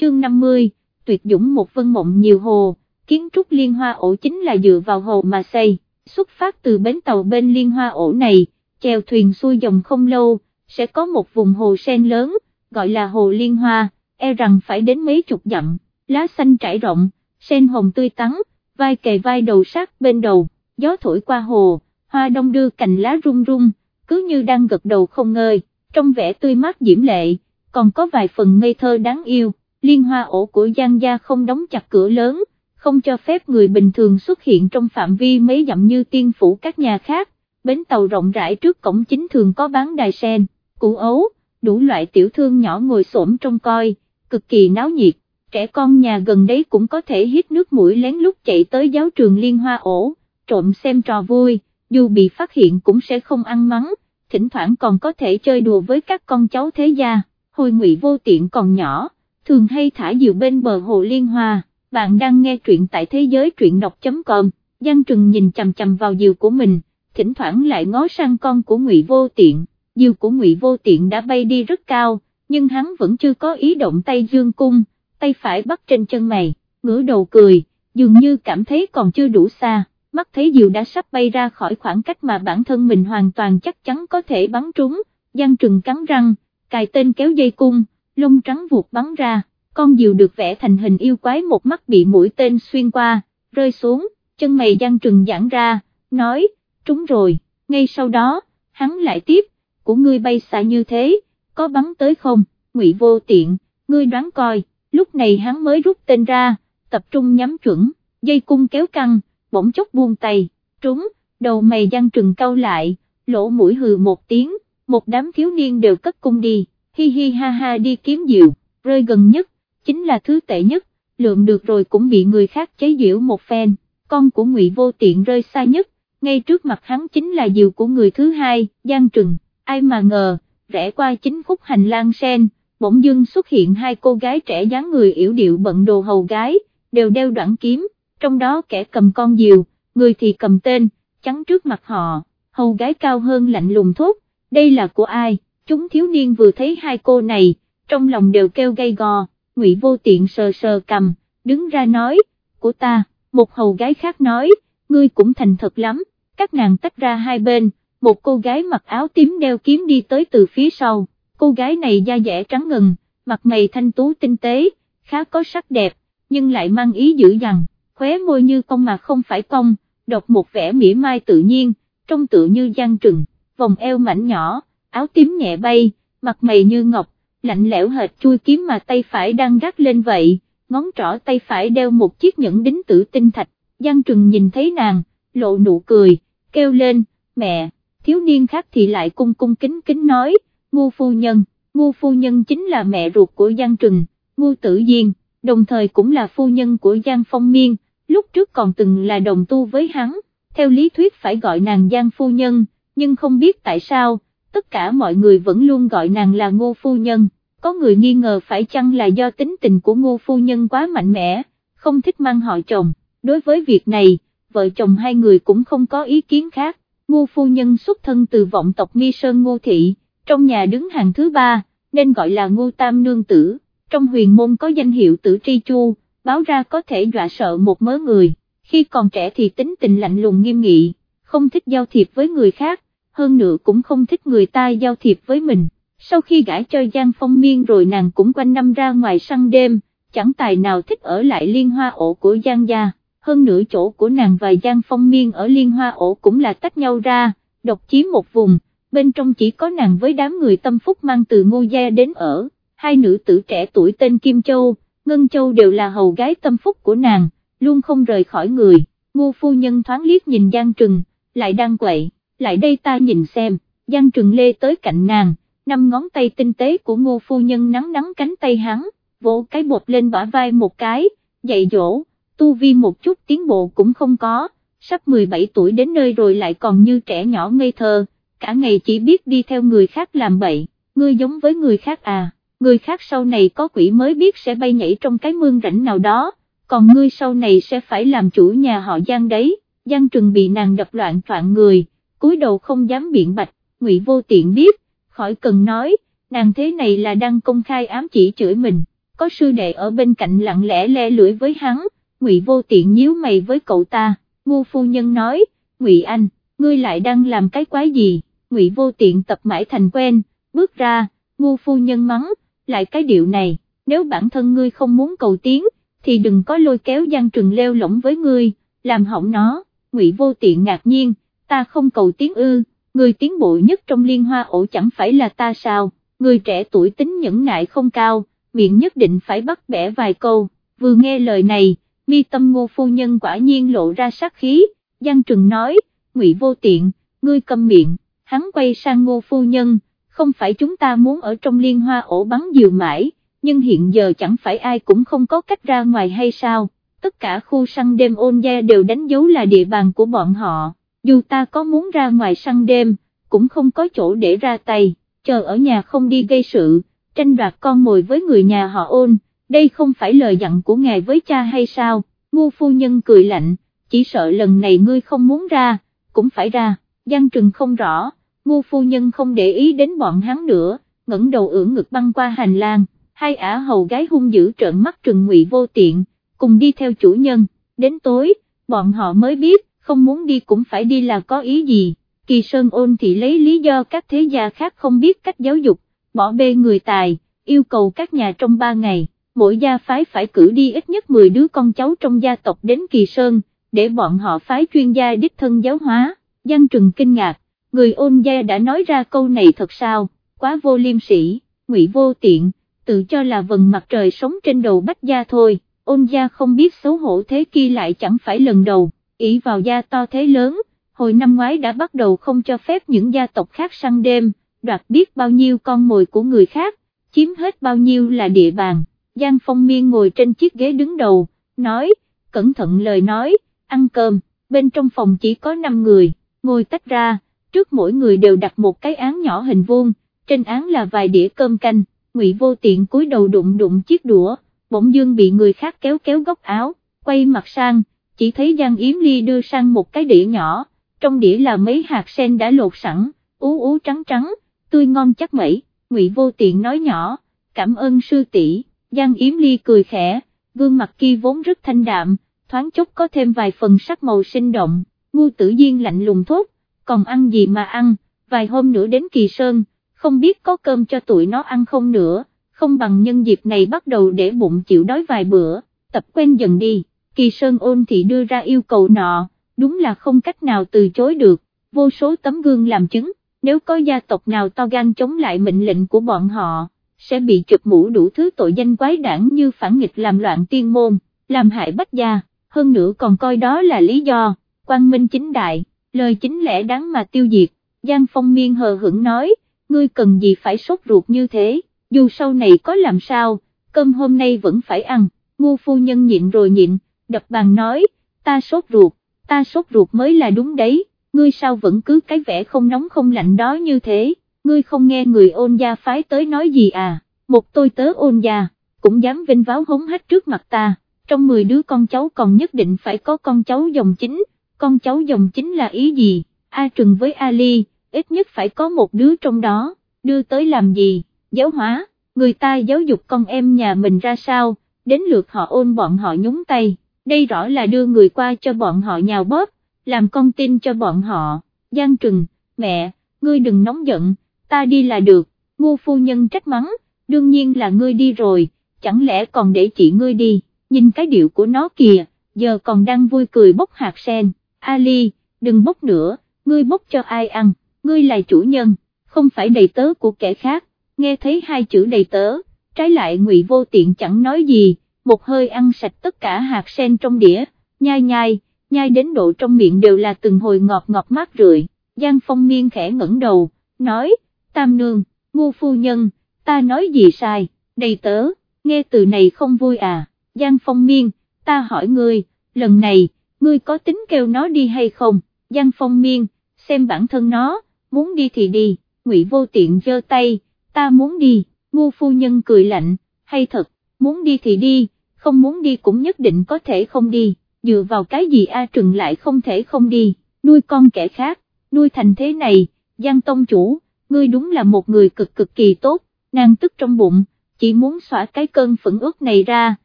chương 50, tuyệt dũng một vân mộng nhiều hồ, kiến trúc liên hoa ổ chính là dựa vào hồ mà xây, xuất phát từ bến tàu bên liên hoa ổ này, chèo thuyền xuôi dòng không lâu, sẽ có một vùng hồ sen lớn, gọi là hồ liên hoa, e rằng phải đến mấy chục dặm, lá xanh trải rộng, sen hồng tươi tắn, vai kề vai đầu sát bên đầu, gió thổi qua hồ, hoa đông đưa cành lá rung rung, cứ như đang gật đầu không ngơi, trong vẻ tươi mát diễm lệ, còn có vài phần ngây thơ đáng yêu, liên hoa ổ của Giang gia không đóng chặt cửa lớn, không cho phép người bình thường xuất hiện trong phạm vi mấy dặm như tiên phủ các nhà khác, bến tàu rộng rãi trước cổng chính thường có bán đài sen, củ ấu, đủ loại tiểu thương nhỏ ngồi xổm trong coi, cực kỳ náo nhiệt, trẻ con nhà gần đấy cũng có thể hít nước mũi lén lút chạy tới giáo trường liên hoa ổ, trộm xem trò vui, dù bị phát hiện cũng sẽ không ăn mắng, thỉnh thoảng còn có thể chơi đùa với các con cháu thế gia, hồi ngụy vô tiện còn nhỏ, thường hay thả diều bên bờ hồ liên hoa, bạn đang nghe truyện tại thế giới truyện đọc.com, Giang Trừng nhìn chằm chằm vào diều của mình, thỉnh thoảng lại ngó sang con của ngụy vô tiện, diều của ngụy vô tiện đã bay đi rất cao, nhưng hắn vẫn chưa có ý động tay dương cung, tay phải bắt trên chân mày, ngửa đầu cười, dường như cảm thấy còn chưa đủ xa, mắt thấy diều đã sắp bay ra khỏi khoảng cách mà bản thân mình hoàn toàn chắc chắn có thể bắn trúng, Giang Trừng cắn răng, cài tên kéo dây cung, lông trắng vuột bắn ra, con diều được vẽ thành hình yêu quái một mắt bị mũi tên xuyên qua, rơi xuống, chân mày Giang Trừng giãn ra, nói, trúng rồi, ngay sau đó, hắn lại tiếp, của ngươi bay xa như thế, có bắn tới không, ngụy vô tiện, ngươi đoán coi, lúc này hắn mới rút tên ra, tập trung nhắm chuẩn, dây cung kéo căng, bỗng chốc buông tay, trúng, đầu mày Giang Trừng cau lại, lỗ mũi hừ một tiếng, một đám thiếu niên đều cất cung đi, hi hi ha ha đi kiếm diệu, rơi gần nhất, chính là thứ tệ nhất, lượng được rồi cũng bị người khác chế giễu một phen, con của ngụy vô tiện rơi xa nhất, ngay trước mặt hắn chính là diều của người thứ hai, Giang Trừng, ai mà ngờ, rẽ qua chính khúc hành lang sen, bỗng dưng xuất hiện hai cô gái trẻ dáng người yểu điệu bận đồ hầu gái, đều đeo đoạn kiếm, trong đó kẻ cầm con diều, người thì cầm tên, chắn trước mặt họ, hầu gái cao hơn lạnh lùng thốt, đây là của ai, chúng thiếu niên vừa thấy hai cô này, trong lòng đều kêu gay gò, ngụy vô tiện sờ sờ cầm, đứng ra nói, của ta, một hầu gái khác nói, ngươi cũng thành thật lắm, các nàng tách ra hai bên, một cô gái mặc áo tím đeo kiếm đi tới từ phía sau, cô gái này da dẻ trắng ngần, mặt mày thanh tú tinh tế, khá có sắc đẹp, nhưng lại mang ý dữ dằn, khóe môi như cong mà không phải cong, đọc một vẻ mỉa mai tự nhiên, trông tự như giang trừng, vòng eo mảnh nhỏ, áo tím nhẹ bay, mặt mày như ngọc, lạnh lẽo hệt chui kiếm mà tay phải đang gác lên vậy, ngón trỏ tay phải đeo một chiếc nhẫn đính tử tinh thạch, Giang Trừng nhìn thấy nàng, lộ nụ cười, kêu lên, mẹ, thiếu niên khác thì lại cung cung kính kính nói, ngu phu nhân, ngu phu nhân chính là mẹ ruột của Giang Trừng, ngu tử diên, đồng thời cũng là phu nhân của Giang Phong Miên, lúc trước còn từng là đồng tu với hắn, theo lý thuyết phải gọi nàng Giang phu nhân, nhưng không biết tại sao, tất cả mọi người vẫn luôn gọi nàng là ngô phu nhân, có người nghi ngờ phải chăng là do tính tình của ngô phu nhân quá mạnh mẽ, không thích mang họ chồng, đối với việc này, vợ chồng hai người cũng không có ý kiến khác, ngô phu nhân xuất thân từ vọng tộc Nghi Sơn Ngô Thị, trong nhà đứng hàng thứ ba, nên gọi là ngô tam nương tử, trong huyền môn có danh hiệu tử tri chu, báo ra có thể dọa sợ một mớ người, khi còn trẻ thì tính tình lạnh lùng nghiêm nghị, không thích giao thiệp với người khác, hơn nữa cũng không thích người ta giao thiệp với mình. Sau khi gãi cho Giang Phong Miên rồi nàng cũng quanh năm ra ngoài săn đêm, chẳng tài nào thích ở lại liên hoa ổ của Giang gia, hơn nữa chỗ của nàng và Giang Phong Miên ở liên hoa ổ cũng là tách nhau ra, độc chiếm một vùng, bên trong chỉ có nàng với đám người tâm phúc mang từ ngô gia đến ở, hai nữ tử trẻ tuổi tên Kim Châu, Ngân Châu đều là hầu gái tâm phúc của nàng, luôn không rời khỏi người, ngô phu nhân thoáng liếc nhìn Giang Trừng, lại đang quậy lại đây ta nhìn xem, Giang Trừng Lê tới cạnh nàng, năm ngón tay tinh tế của ngô phu nhân nắng nắng cánh tay hắn, vỗ cái bột lên bả vai một cái, dạy dỗ, tu vi một chút tiến bộ cũng không có, sắp 17 tuổi đến nơi rồi lại còn như trẻ nhỏ ngây thơ, cả ngày chỉ biết đi theo người khác làm bậy, ngươi giống với người khác à, người khác sau này có quỷ mới biết sẽ bay nhảy trong cái mương rảnh nào đó, còn ngươi sau này sẽ phải làm chủ nhà họ Giang đấy, Giang Trừng bị nàng đập loạn troạn người cúi đầu không dám biện bạch, ngụy vô tiện biết, khỏi cần nói, nàng thế này là đang công khai ám chỉ chửi mình, có sư đệ ở bên cạnh lặng lẽ le lưỡi với hắn, Ngụy Vô Tiện nhíu mày với cậu ta, ngu phu nhân nói, Ngụy Anh, ngươi lại đang làm cái quái gì, Ngụy Vô Tiện tập mãi thành quen, bước ra, ngu phu nhân mắng, lại cái điệu này, nếu bản thân ngươi không muốn cầu tiến, thì đừng có lôi kéo Giang Trừng leo lỏng với ngươi, làm hỏng nó, Ngụy Vô Tiện ngạc nhiên, ta không cầu tiến ư, người tiến bộ nhất trong liên hoa ổ chẳng phải là ta sao, người trẻ tuổi tính nhẫn nại không cao, miệng nhất định phải bắt bẻ vài câu, vừa nghe lời này, mi tâm ngô phu nhân quả nhiên lộ ra sát khí, Giang Trừng nói, Ngụy Vô Tiện, ngươi câm miệng, hắn quay sang ngô phu nhân, không phải chúng ta muốn ở trong liên hoa ổ bắn diều mãi, nhưng hiện giờ chẳng phải ai cũng không có cách ra ngoài hay sao, tất cả khu săn đêm ôn gia đều đánh dấu là địa bàn của bọn họ, dù ta có muốn ra ngoài săn đêm, cũng không có chỗ để ra tay, chờ ở nhà không đi gây sự, tranh đoạt con mồi với người nhà họ ôn, đây không phải lời dặn của ngài với cha hay sao, ngu phu nhân cười lạnh, chỉ sợ lần này ngươi không muốn ra, cũng phải ra, Giang Trừng không rõ, ngu phu nhân không để ý đến bọn hắn nữa, ngẩng đầu ưỡn ngực băng qua hành lang, hai ả hầu gái hung dữ trợn mắt trừng ngụy vô tiện, cùng đi theo chủ nhân, đến tối, bọn họ mới biết, không muốn đi cũng phải đi là có ý gì, kỳ sơn ôn thì lấy lý do các thế gia khác không biết cách giáo dục, bỏ bê người tài, yêu cầu các nhà trong ba ngày, mỗi gia phái phải cử đi ít nhất 10 đứa con cháu trong gia tộc đến kỳ sơn, để bọn họ phái chuyên gia đích thân giáo hóa, Giang Trừng kinh ngạc, người ôn gia đã nói ra câu này thật sao, quá vô liêm sĩ, ngụy vô tiện, tự cho là vần mặt trời sống trên đầu bách gia thôi, ôn gia không biết xấu hổ thế kia lại chẳng phải lần đầu, ỷ vào gia to thế lớn, hồi năm ngoái đã bắt đầu không cho phép những gia tộc khác săn đêm, đoạt biết bao nhiêu con mồi của người khác, chiếm hết bao nhiêu là địa bàn, Giang Phong Miên ngồi trên chiếc ghế đứng đầu, nói, cẩn thận lời nói, ăn cơm, bên trong phòng chỉ có 5 người, ngồi tách ra, trước mỗi người đều đặt một cái án nhỏ hình vuông, trên án là vài đĩa cơm canh, Ngụy Vô Tiện cúi đầu đụng đụng chiếc đũa, bỗng dương bị người khác kéo kéo góc áo, quay mặt sang, chỉ thấy Giang Yếm Ly đưa sang một cái đĩa nhỏ, trong đĩa là mấy hạt sen đã lột sẵn, ú ú trắng trắng, tươi ngon chắc mẩy, Ngụy Vô Tiện nói nhỏ, cảm ơn sư tỷ. Giang Yếm Ly cười khẽ, gương mặt kia vốn rất thanh đạm, thoáng chốc có thêm vài phần sắc màu sinh động, ngu tử duyên lạnh lùng thốt, còn ăn gì mà ăn, vài hôm nữa đến Kỳ Sơn, không biết có cơm cho tụi nó ăn không nữa, không bằng nhân dịp này bắt đầu để bụng chịu đói vài bữa, tập quen dần đi, Kỳ Sơn ôn thị đưa ra yêu cầu nọ, đúng là không cách nào từ chối được, vô số tấm gương làm chứng, nếu có gia tộc nào to gan chống lại mệnh lệnh của bọn họ sẽ bị chụp mũ đủ thứ tội danh quái đảng như phản nghịch làm loạn tiên môn, làm hại bách gia, hơn nữa còn coi đó là lý do, quang minh chính đại, lời chính lẽ đáng mà tiêu diệt, Giang Phong Miên hờ hững nói, ngươi cần gì phải sốt ruột như thế, dù sau này có làm sao, cơm hôm nay vẫn phải ăn, ngu phu nhân nhịn rồi nhịn, đập bàn nói, ta sốt ruột, ta sốt ruột mới là đúng đấy, ngươi sao vẫn cứ cái vẻ không nóng không lạnh đó như thế ngươi không nghe người ôn gia phái tới nói gì à, một tôi tớ ôn gia, cũng dám vinh váo hống hết trước mặt ta, trong 10 đứa con cháu còn nhất định phải có con cháu dòng chính, con cháu dòng chính là ý gì, A Trừng với Ali, ít nhất phải có một đứa trong đó, đưa tới làm gì, giáo hóa, người ta giáo dục con em nhà mình ra sao, đến lượt họ ôn bọn họ nhúng tay, đây rõ là đưa người qua cho bọn họ nhào bóp, làm con tin cho bọn họ, Giang Trừng, mẹ, ngươi đừng nóng giận, ta đi là được, Ngô phu nhân trách mắng, đương nhiên là ngươi đi rồi, chẳng lẽ còn để chị ngươi đi, nhìn cái điệu của nó kìa, giờ còn đang vui cười bốc hạt sen, Ali, đừng bốc nữa, ngươi bốc cho ai ăn, ngươi là chủ nhân, không phải đầy tớ của kẻ khác, nghe thấy hai chữ đầy tớ, trái lại ngụy vô tiện chẳng nói gì, một hơi ăn sạch tất cả hạt sen trong đĩa, nhai nhai, nhai đến độ trong miệng đều là từng hồi ngọt ngọt mát rượi, Giang Phong Miên khẽ ngẩng đầu, nói, tam nương, ngu phu nhân, ta nói gì sai, đầy tớ, nghe từ này không vui à, Giang Phong Miên, ta hỏi ngươi, lần này, ngươi có tính kêu nó đi hay không, Giang Phong Miên, xem bản thân nó, muốn đi thì đi, Ngụy Vô Tiện giơ tay, ta muốn đi, ngu phu nhân cười lạnh, hay thật, muốn đi thì đi, không muốn đi cũng nhất định có thể không đi, dựa vào cái gì A Trừng lại không thể không đi, nuôi con kẻ khác, nuôi thành thế này, Giang Tông Chủ, ngươi đúng là một người cực cực kỳ tốt, nàng tức trong bụng, chỉ muốn xóa cái cơn phẫn ước này ra,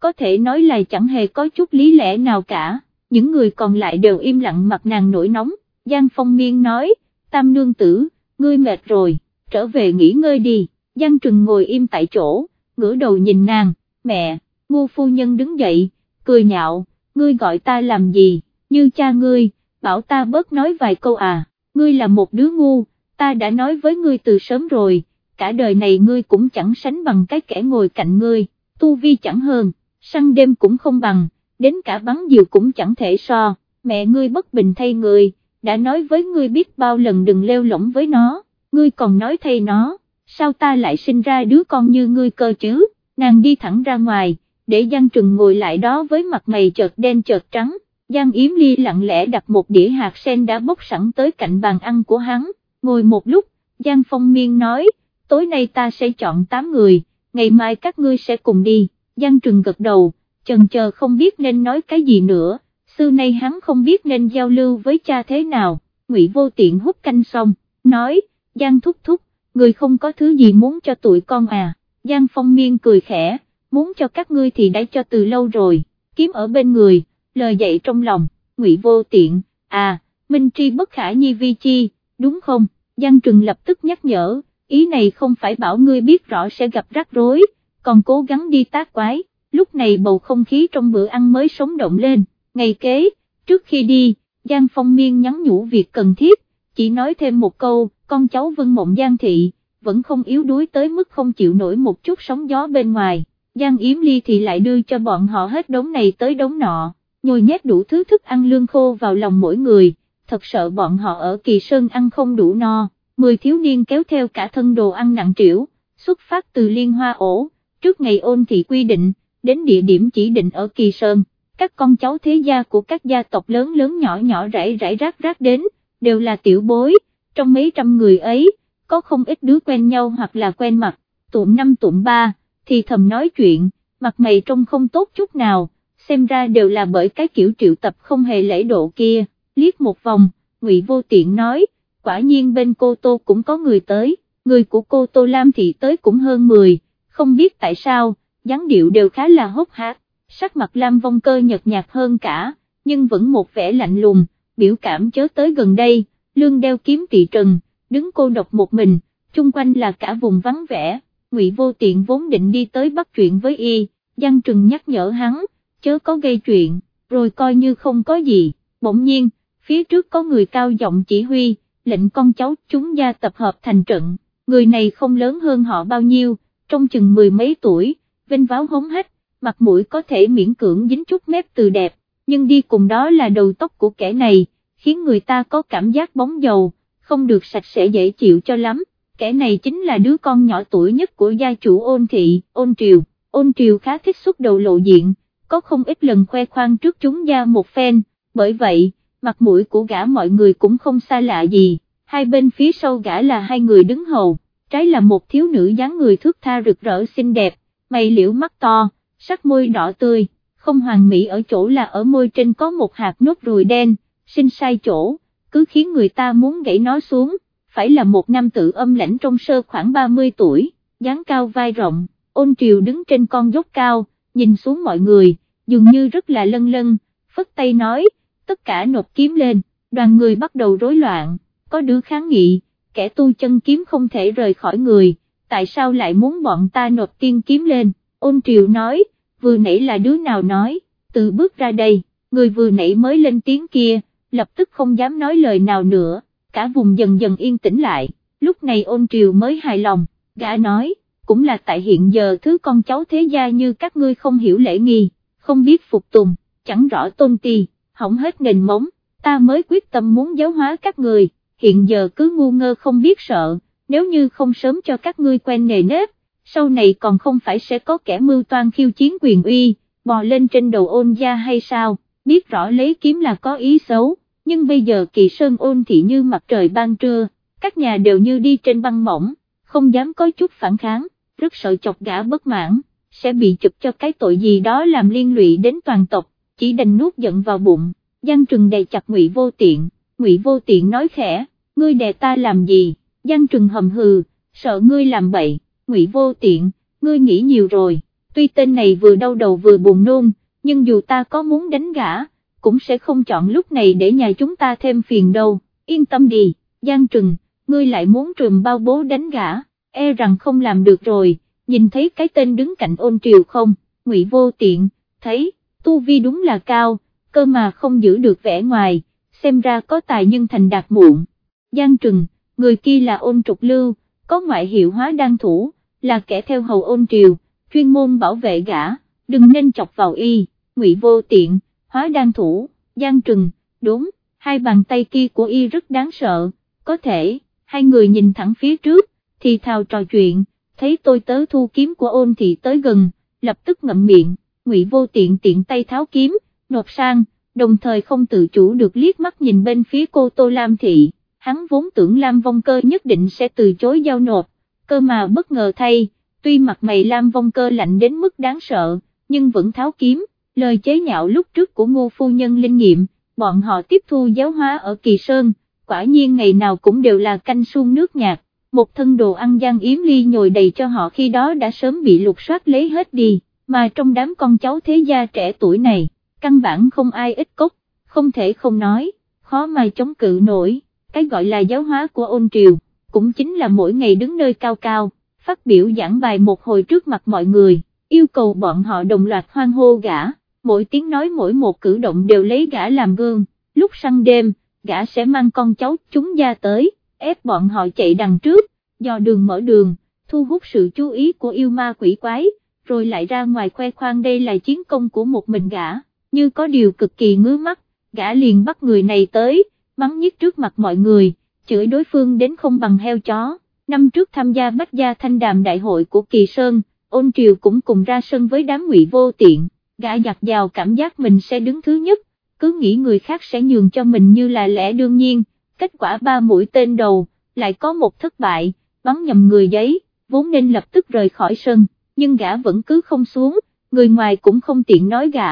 có thể nói là chẳng hề có chút lý lẽ nào cả, những người còn lại đều im lặng mặt nàng nổi nóng, Giang Phong Miên nói, Tam Nương Tử, ngươi mệt rồi, trở về nghỉ ngơi đi, Giang Trừng ngồi im tại chỗ, ngửa đầu nhìn nàng, mẹ, ngu phu nhân đứng dậy, cười nhạo, ngươi gọi ta làm gì, như cha ngươi, bảo ta bớt nói vài câu à, ngươi là một đứa ngu, ta đã nói với ngươi từ sớm rồi, cả đời này ngươi cũng chẳng sánh bằng cái kẻ ngồi cạnh ngươi, tu vi chẳng hơn, săn đêm cũng không bằng, đến cả bắn diều cũng chẳng thể so, mẹ ngươi bất bình thay người, đã nói với ngươi biết bao lần đừng leo lỏng với nó, ngươi còn nói thay nó, sao ta lại sinh ra đứa con như ngươi cơ chứ, nàng đi thẳng ra ngoài, để Giang Trừng ngồi lại đó với mặt mày chợt đen chợt trắng, Giang Yếm Ly lặng lẽ đặt một đĩa hạt sen đã bốc sẵn tới cạnh bàn ăn của hắn, ngồi một lúc, Giang Phong Miên nói, tối nay ta sẽ chọn 8 người, ngày mai các ngươi sẽ cùng đi, Giang Trừng gật đầu, chần chờ không biết nên nói cái gì nữa, xưa nay hắn không biết nên giao lưu với cha thế nào, Ngụy Vô Tiện hút canh xong, nói, Giang thúc thúc, người không có thứ gì muốn cho tụi con à, Giang Phong Miên cười khẽ, muốn cho các ngươi thì đã cho từ lâu rồi, kiếm ở bên người, lời dạy trong lòng, Ngụy Vô Tiện, à, Minh Tri bất khả nhi vi chi, đúng không, Giang Trừng lập tức nhắc nhở, ý này không phải bảo ngươi biết rõ sẽ gặp rắc rối, còn cố gắng đi tác quái, lúc này bầu không khí trong bữa ăn mới sống động lên, ngày kế, trước khi đi, Giang Phong Miên nhắn nhủ việc cần thiết, chỉ nói thêm một câu, con cháu Vân Mộng Giang Thị, vẫn không yếu đuối tới mức không chịu nổi một chút sóng gió bên ngoài, Giang Yếm Ly thì lại đưa cho bọn họ hết đống này tới đống nọ, nhồi nhét đủ thứ thức ăn lương khô vào lòng mỗi người, thật sợ bọn họ ở Kỳ Sơn ăn không đủ no, mười thiếu niên kéo theo cả thân đồ ăn nặng trĩu, xuất phát từ Liên Hoa ổ, trước ngày ôn thị quy định, đến địa điểm chỉ định ở Kỳ Sơn, các con cháu thế gia của các gia tộc lớn lớn nhỏ nhỏ rải rải rác rác đến, đều là tiểu bối, trong mấy trăm người ấy, có không ít đứa quen nhau hoặc là quen mặt, tụm năm tụm ba, thì thầm nói chuyện, mặt mày trông không tốt chút nào, xem ra đều là bởi cái kiểu triệu tập không hề lễ độ kia, liếc một vòng, ngụy vô tiện nói, quả nhiên bên cô Tô cũng có người tới, người của cô Tô Lam Thị tới cũng hơn 10, không biết tại sao, dáng điệu đều khá là hốt hát, sắc mặt Lam Vong Cơ nhợt nhạt hơn cả, nhưng vẫn một vẻ lạnh lùng, biểu cảm chớ tới gần đây, lương đeo kiếm tỵ trần, đứng cô độc một mình, chung quanh là cả vùng vắng vẻ, Ngụy Vô Tiện vốn định đi tới bắt chuyện với y, Giang Trừng nhắc nhở hắn, chớ có gây chuyện, rồi coi như không có gì, bỗng nhiên, phía trước có người cao giọng chỉ huy, lệnh con cháu chúng gia tập hợp thành trận, người này không lớn hơn họ bao nhiêu, trong chừng mười mấy tuổi, vinh váo hống hách, mặt mũi có thể miễn cưỡng dính chút mép từ đẹp, nhưng đi cùng đó là đầu tóc của kẻ này, khiến người ta có cảm giác bóng dầu, không được sạch sẽ dễ chịu cho lắm, kẻ này chính là đứa con nhỏ tuổi nhất của gia chủ ôn thị, ôn triều, ôn triều khá thích xuất đầu lộ diện, có không ít lần khoe khoang trước chúng gia một phen, bởi vậy, mặt mũi của gã mọi người cũng không xa lạ gì, hai bên phía sau gã là hai người đứng hầu, trái là một thiếu nữ dáng người thước tha rực rỡ xinh đẹp, mày liễu mắt to, sắc môi đỏ tươi, không hoàn mỹ ở chỗ là ở môi trên có một hạt nốt ruồi đen, xinh sai chỗ, cứ khiến người ta muốn gãy nó xuống, phải là một nam tử âm lãnh trong sơ khoảng 30 tuổi, dáng cao vai rộng, ôn triều đứng trên con dốc cao, nhìn xuống mọi người, dường như rất là lân lân, phất tay nói, tất cả nộp kiếm lên, đoàn người bắt đầu rối loạn, có đứa kháng nghị, kẻ tu chân kiếm không thể rời khỏi người, tại sao lại muốn bọn ta nộp tiên kiếm lên, ôn triều nói, vừa nãy là đứa nào nói, từ bước ra đây, người vừa nãy mới lên tiếng kia, lập tức không dám nói lời nào nữa, cả vùng dần dần yên tĩnh lại, lúc này ôn triều mới hài lòng, gã nói, cũng là tại hiện giờ thứ con cháu thế gia như các ngươi không hiểu lễ nghi, không biết phục tùng, chẳng rõ tôn ti, hỏng hết nền móng, ta mới quyết tâm muốn giáo hóa các người, hiện giờ cứ ngu ngơ không biết sợ, nếu như không sớm cho các ngươi quen nề nếp, sau này còn không phải sẽ có kẻ mưu toan khiêu chiến quyền uy, bò lên trên đầu ôn gia hay sao, biết rõ lấy kiếm là có ý xấu, nhưng bây giờ kỳ sơn ôn thị như mặt trời ban trưa, các nhà đều như đi trên băng mỏng, không dám có chút phản kháng, rất sợ chọc gã bất mãn, sẽ bị chụp cho cái tội gì đó làm liên lụy đến toàn tộc, chỉ đành nuốt giận vào bụng, Giang Trừng đè chặt ngụy vô tiện, ngụy vô tiện nói khẽ, ngươi đè ta làm gì, Giang Trừng hầm hừ, sợ ngươi làm bậy, ngụy vô tiện, ngươi nghĩ nhiều rồi, tuy tên này vừa đau đầu vừa buồn nôn, nhưng dù ta có muốn đánh gã, cũng sẽ không chọn lúc này để nhà chúng ta thêm phiền đâu, yên tâm đi, Giang Trừng, ngươi lại muốn trùm bao bố đánh gã, e rằng không làm được rồi, nhìn thấy cái tên đứng cạnh ôn triều không, ngụy vô tiện, thấy, tu vi đúng là cao, cơ mà không giữ được vẻ ngoài, xem ra có tài nhân thành đạt muộn. Giang Trừng, người kia là ôn trục lưu, có ngoại hiệu hóa đăng thủ, là kẻ theo hầu ôn triều, chuyên môn bảo vệ gã, đừng nên chọc vào y, ngụy vô tiện, hóa đan thủ, gian Trừng, đúng, hai bàn tay kia của y rất đáng sợ, có thể, hai người nhìn thẳng phía trước, thì thào trò chuyện, thấy tôi tớ thu kiếm của ôn thị tới gần, lập tức ngậm miệng, ngụy vô tiện tiện tay tháo kiếm, nộp sang, đồng thời không tự chủ được liếc mắt nhìn bên phía cô Tô Lam Thị, hắn vốn tưởng Lam Vong Cơ nhất định sẽ từ chối giao nộp, cơ mà bất ngờ thay, tuy mặt mày Lam Vong Cơ lạnh đến mức đáng sợ, nhưng vẫn tháo kiếm, lời chế nhạo lúc trước của ngô phu nhân linh nghiệm, bọn họ tiếp thu giáo hóa ở Kỳ Sơn, quả nhiên ngày nào cũng đều là canh suông nước nhạt, một thân đồ ăn gian yếm ly nhồi đầy cho họ khi đó đã sớm bị lục soát lấy hết đi, mà trong đám con cháu thế gia trẻ tuổi này, căn bản không ai ít cốc, không thể không nói, khó mà chống cự nổi, cái gọi là giáo hóa của ôn triều, cũng chính là mỗi ngày đứng nơi cao cao, phát biểu giảng bài một hồi trước mặt mọi người, yêu cầu bọn họ đồng loạt hoan hô gã, mỗi tiếng nói mỗi một cử động đều lấy gã làm gương, lúc săn đêm, gã sẽ mang con cháu chúng ra tới, ép bọn họ chạy đằng trước, dò đường mở đường, thu hút sự chú ý của yêu ma quỷ quái, rồi lại ra ngoài khoe khoang đây là chiến công của một mình gã. Như có điều cực kỳ ngứa mắt, gã liền bắt người này tới, mắng nhất trước mặt mọi người, chửi đối phương đến không bằng heo chó. Năm trước tham gia bách gia thanh đàm đại hội của Kỳ Sơn, ôn triều cũng cùng ra sân với đám ngụy vô tiện, gã giặt vào cảm giác mình sẽ đứng thứ nhất, cứ nghĩ người khác sẽ nhường cho mình như là lẽ đương nhiên, kết quả ba mũi tên đầu, lại có một thất bại, bắn nhầm người giấy, vốn nên lập tức rời khỏi sân, nhưng gã vẫn cứ không xuống, người ngoài cũng không tiện nói gã,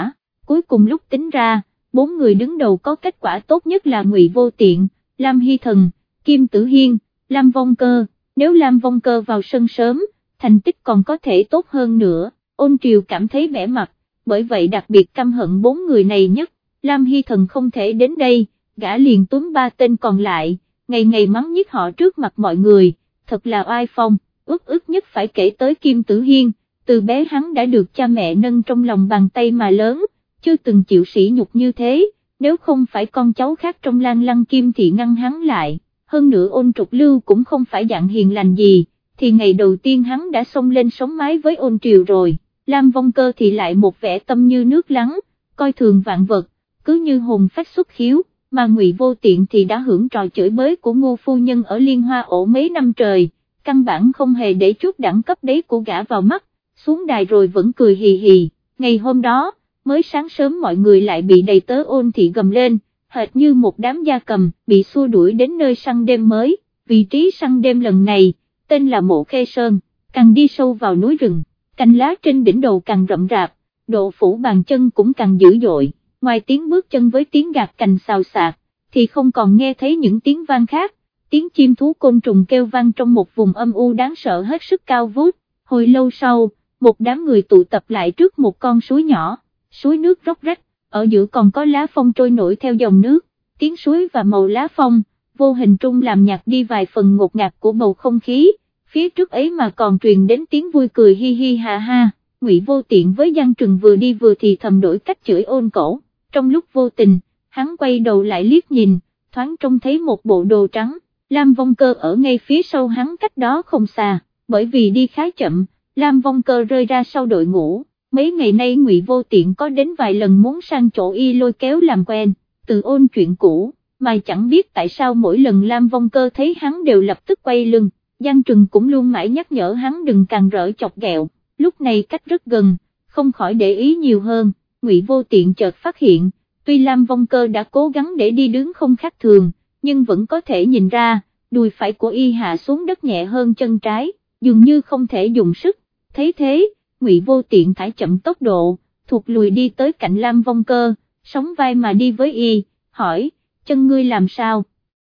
cuối cùng lúc tính ra, bốn người đứng đầu có kết quả tốt nhất là Ngụy Vô Tiện, Lam Hy Thần, Kim Tử Hiên, Lam Vong Cơ, nếu Lam Vong Cơ vào sân sớm, thành tích còn có thể tốt hơn nữa, ôn triều cảm thấy bẻ mặt, bởi vậy đặc biệt căm hận bốn người này nhất, Lam Hy Thần không thể đến đây, gã liền túm ba tên còn lại, ngày ngày mắng nhất họ trước mặt mọi người, thật là oai phong, ước ước nhất phải kể tới Kim Tử Hiên, từ bé hắn đã được cha mẹ nâng trong lòng bàn tay mà lớn, chưa từng chịu sỉ nhục như thế, nếu không phải con cháu khác trong lan lăng kim thì ngăn hắn lại, hơn nữa ôn trục lưu cũng không phải dạng hiền lành gì, thì ngày đầu tiên hắn đã xông lên sống mái với ôn triều rồi, Lam Vong Cơ thì lại một vẻ tâm như nước lắng, coi thường vạn vật, cứ như hồn phách xuất khiếu, mà ngụy vô tiện thì đã hưởng trò chửi bới của ngô phu nhân ở liên hoa ổ mấy năm trời, căn bản không hề để chút đẳng cấp đấy của gã vào mắt, xuống đài rồi vẫn cười hì hì, ngày hôm đó, mới sáng sớm mọi người lại bị đầy tớ ôn thị gầm lên, hệt như một đám gia cầm bị xua đuổi đến nơi săn đêm mới, vị trí săn đêm lần này, tên là Mộ Khê Sơn, càng đi sâu vào núi rừng, cành lá trên đỉnh đầu càng rậm rạp, độ phủ bàn chân cũng càng dữ dội, ngoài tiếng bước chân với tiếng gạt cành xào xạc, thì không còn nghe thấy những tiếng vang khác, tiếng chim thú côn trùng kêu vang trong một vùng âm u đáng sợ hết sức cao vút, hồi lâu sau, một đám người tụ tập lại trước một con suối nhỏ. Suối nước róc rách, ở giữa còn có lá phong trôi nổi theo dòng nước, tiếng suối và màu lá phong, vô hình trung làm nhạt đi vài phần ngột ngạt của bầu không khí, phía trước ấy mà còn truyền đến tiếng vui cười hi hi ha ha, ngụy vô tiện với Giang Trừng vừa đi vừa thì thầm đổi cách chửi ôn cổ, trong lúc vô tình, hắn quay đầu lại liếc nhìn, thoáng trông thấy một bộ đồ trắng, Lam Vong Cơ ở ngay phía sau hắn cách đó không xa, bởi vì đi khá chậm, Lam Vong Cơ rơi ra sau đội ngũ. Mấy ngày nay ngụy vô tiện có đến vài lần muốn sang chỗ y lôi kéo làm quen, từ ôn chuyện cũ, mà chẳng biết tại sao mỗi lần Lam Vong Cơ thấy hắn đều lập tức quay lưng, Giang Trừng cũng luôn mãi nhắc nhở hắn đừng càng rỡ chọc ghẹo, lúc này cách rất gần, không khỏi để ý nhiều hơn, ngụy vô tiện chợt phát hiện, tuy Lam Vong Cơ đã cố gắng để đi đứng không khác thường, nhưng vẫn có thể nhìn ra, đùi phải của y hạ xuống đất nhẹ hơn chân trái, dường như không thể dùng sức, thấy thế, Ngụy Vô Tiện thải chậm tốc độ, thuộc lùi đi tới cạnh Lam Vong Cơ, sóng vai mà đi với y, hỏi, chân ngươi làm sao,